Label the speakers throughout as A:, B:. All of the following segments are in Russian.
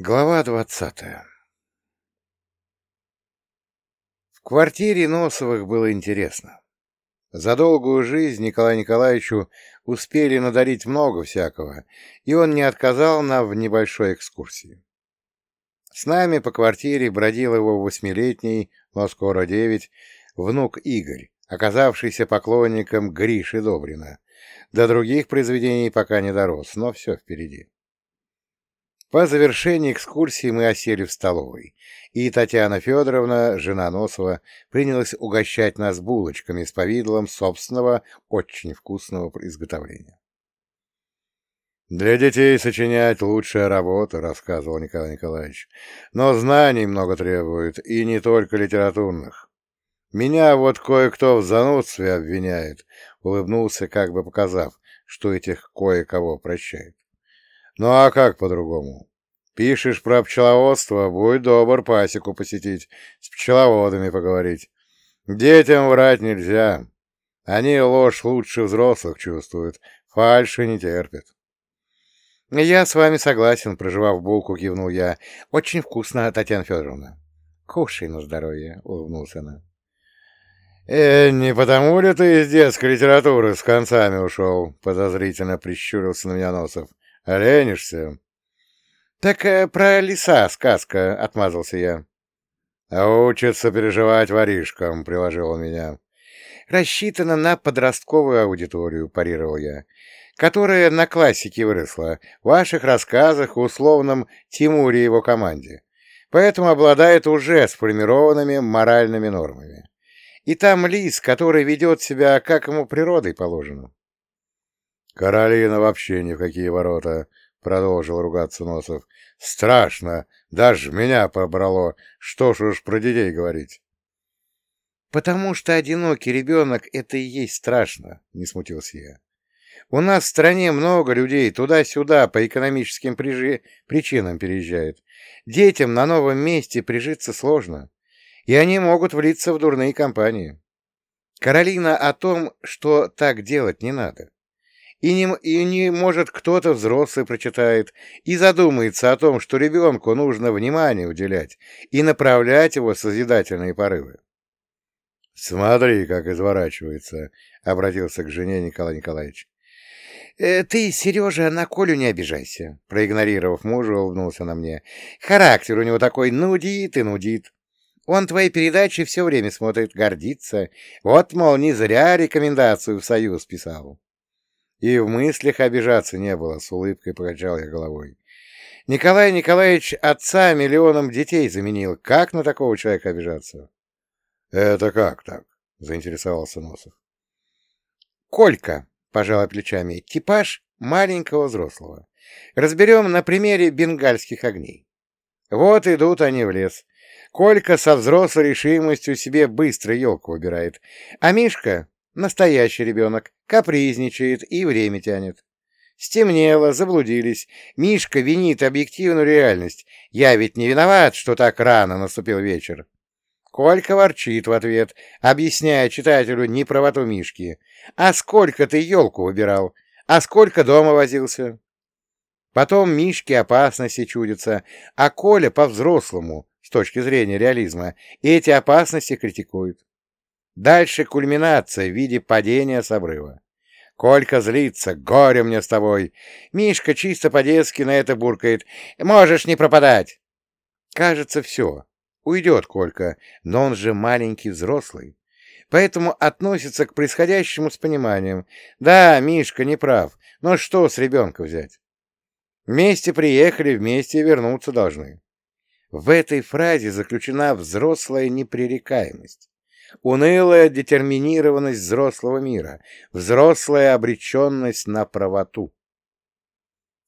A: Глава двадцатая В квартире Носовых было интересно. За долгую жизнь Николаю Николаевичу успели надарить много всякого, и он не отказал нам в небольшой экскурсии. С нами по квартире бродил его восьмилетний, но скоро девять, внук Игорь, оказавшийся поклонником Гриши Добрина. До других произведений пока не дорос, но все впереди. По завершении экскурсии мы осели в столовой, и Татьяна Федоровна, жена Носова, принялась угощать нас булочками с повидлом собственного, очень вкусного изготовления. «Для детей сочинять лучшая работа», — рассказывал Николай Николаевич, «но знаний много требует, и не только литературных. Меня вот кое-кто в занудстве обвиняет», — улыбнулся, как бы показав, что этих кое-кого прощает. Ну а как по-другому? Пишешь про пчеловодство, будь добр пасеку посетить, с пчеловодами поговорить. Детям врать нельзя. Они ложь лучше взрослых чувствуют, фальши не терпят. — Я с вами согласен, — проживав булку, кивнул я. — Очень вкусно, Татьяна Федоровна. — Кушай на здоровье, — улыбнулась она. — Э, не потому ли ты из детской литературы с концами ушел? — подозрительно прищурился на меня Носов. Ленишься? — Так э, про леса сказка, — отмазался я. — А учится переживать воришкам, — приложил он меня. — Рассчитано на подростковую аудиторию, — парировал я, — которая на классике выросла, в ваших рассказах условном Тимуре и его команде, поэтому обладает уже сформированными моральными нормами. И там лис, который ведет себя, как ему природой положено. «Каролина вообще ни в какие ворота», — продолжил ругаться Носов. «Страшно! Даже меня пробрало! Что ж уж про детей говорить!» «Потому что одинокий ребенок — это и есть страшно», — не смутился я. «У нас в стране много людей туда-сюда по экономическим прижи... причинам переезжают. Детям на новом месте прижиться сложно, и они могут влиться в дурные компании. Каролина о том, что так делать не надо и не, и не может кто-то взрослый прочитает и задумается о том, что ребенку нужно внимание уделять и направлять его созидательные порывы. — Смотри, как изворачивается, — обратился к жене Николай Николаевич. «Э, — Ты, Сережа, на Колю не обижайся, — проигнорировав мужа, улыбнулся на мне. — Характер у него такой нудит и нудит. Он твои передачи все время смотрит, гордится. Вот, мол, не зря рекомендацию в Союз писал. И в мыслях обижаться не было, с улыбкой покачал я головой. Николай Николаевич отца миллионом детей заменил. Как на такого человека обижаться? — Это как так? — заинтересовался Носов. — Колька, — пожала плечами, — типаж маленького взрослого. Разберем на примере бенгальских огней. Вот идут они в лес. Колька со взрослой решимостью себе быстро елку выбирает, а Мишка Настоящий ребенок. Капризничает и время тянет. Стемнело, заблудились. Мишка винит объективную реальность. Я ведь не виноват, что так рано наступил вечер. Колька ворчит в ответ, объясняя читателю неправоту Мишки. А сколько ты елку выбирал? А сколько дома возился? Потом Мишке опасности чудятся, а Коля по-взрослому, с точки зрения реализма, эти опасности критикует. Дальше кульминация в виде падения с обрыва. Колька злится, горе мне с тобой. Мишка чисто по-детски на это буркает. Можешь не пропадать. Кажется, все. Уйдет Колька, но он же маленький взрослый. Поэтому относится к происходящему с пониманием. Да, Мишка не прав, но что с ребенка взять? Вместе приехали, вместе вернуться должны. В этой фразе заключена взрослая непререкаемость. Унылая детерминированность взрослого мира, взрослая обреченность на правоту.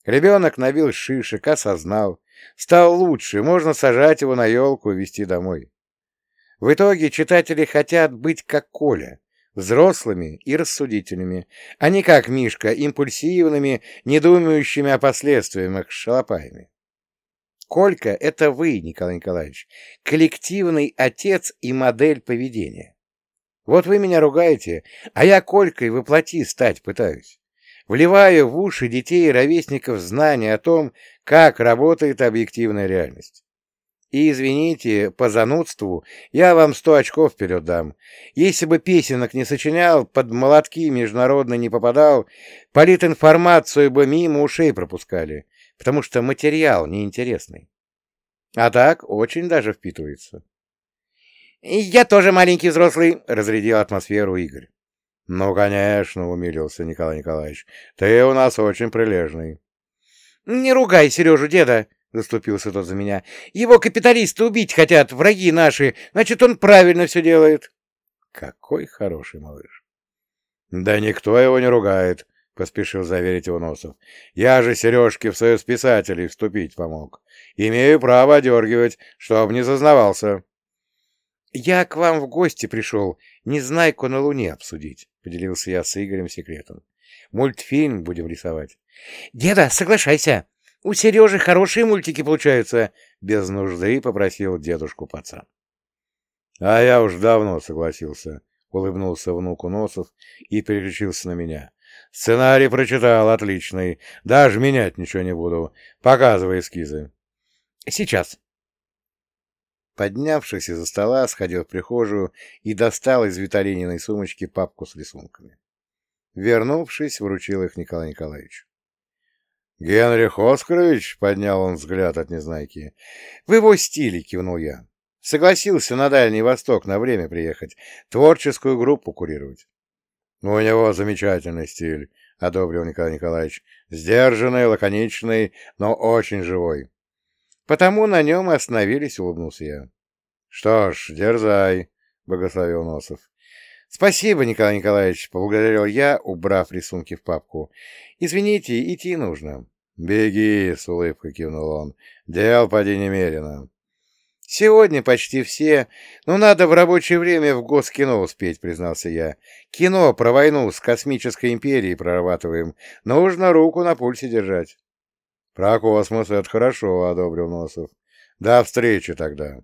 A: Ребенок набил шишек, осознал, стал лучше, можно сажать его на елку и везти домой. В итоге читатели хотят быть как Коля, взрослыми и рассудительными, а не как Мишка, импульсивными, недумающими о последствиях шалопаями. Колька — это вы, Николай Николаевич, коллективный отец и модель поведения. Вот вы меня ругаете, а я Колькой воплоти стать пытаюсь. вливая в уши детей и ровесников знания о том, как работает объективная реальность. И, извините, по занудству я вам сто очков вперед дам. Если бы песенок не сочинял, под молотки международно не попадал, политинформацию бы мимо ушей пропускали, потому что материал неинтересный. А так очень даже впитывается. — Я тоже маленький взрослый, — разрядил атмосферу Игорь. — Ну, конечно, — умилился Николай Николаевич. — Ты у нас очень прилежный. — Не ругай Сережу, деда, — заступился тот за меня. — Его капиталисты убить хотят, враги наши, значит, он правильно все делает. — Какой хороший малыш. — Да никто его не ругает, — поспешил заверить его Носов. — Я же Сережке в союз писателей вступить помог. Имею право одергивать, чтоб не зазнавался. — Я к вам в гости пришел, незнайку на Луне обсудить, — поделился я с Игорем секретом. — Мультфильм будем рисовать. — Деда, соглашайся, у Сережи хорошие мультики получаются, — без нужды попросил дедушку пацан. — А я уж давно согласился, — улыбнулся внуку Носов и переключился на меня. — Сценарий прочитал, отличный. Даже менять ничего не буду. Показывай эскизы. — Сейчас, Поднявшись из-за стола, сходил в прихожую и достал из Виталининой сумочки папку с рисунками. Вернувшись, вручил их Николаю Николаевичу. — Генрих Оскарович? — поднял он взгляд от Незнайки. — В его стиле, — кивнул я. Согласился на Дальний Восток на время приехать, творческую группу курировать. — У него замечательный стиль, — одобрил Николай Николаевич. — Сдержанный, лаконичный, но очень живой. Потому на нем и остановились, улыбнулся я. — Что ж, дерзай, — благословил Носов. — Спасибо, Николай Николаевич, — поблагодарил я, убрав рисунки в папку. — Извините, идти нужно. — Беги, — с улыбкой кивнул он. — Дел поди немерено. — Сегодня почти все, но надо в рабочее время в Госкино успеть, — признался я. — Кино про войну с космической империей прорабатываем. Нужно руку на пульсе держать. Про космос это хорошо, — одобрил Носов. До встречи тогда.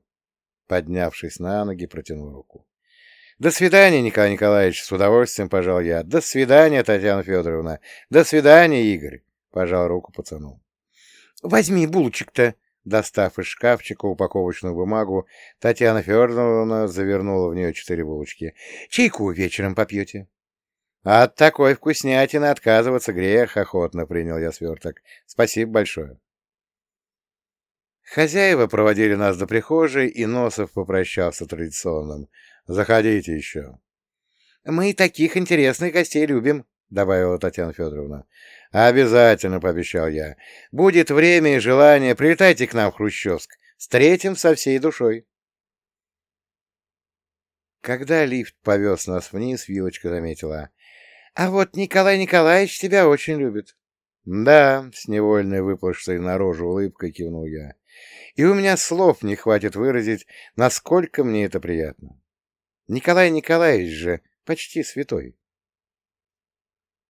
A: Поднявшись на ноги, протянул руку. До свидания, Николай Николаевич, с удовольствием пожал я. До свидания, Татьяна Федоровна. До свидания, Игорь. Пожал руку пацану. Возьми булочек-то. Достав из шкафчика упаковочную бумагу, Татьяна Федоровна завернула в нее четыре булочки. Чайку вечером попьете. От такой вкуснятины отказываться грех, охотно принял я сверток. Спасибо большое. Хозяева проводили нас до прихожей, и Носов попрощался традиционным. «Заходите еще». «Мы таких интересных гостей любим», — добавила Татьяна Федоровна. «Обязательно», — пообещал я. «Будет время и желание, прилетайте к нам в Хрущевск. Встретим со всей душой». Когда лифт повез нас вниз, Вилочка заметила. А вот Николай Николаевич тебя очень любит. Да, с невольной выплывшей наружу улыбкой кивнул я. И у меня слов не хватит выразить, насколько мне это приятно. Николай Николаевич же почти святой.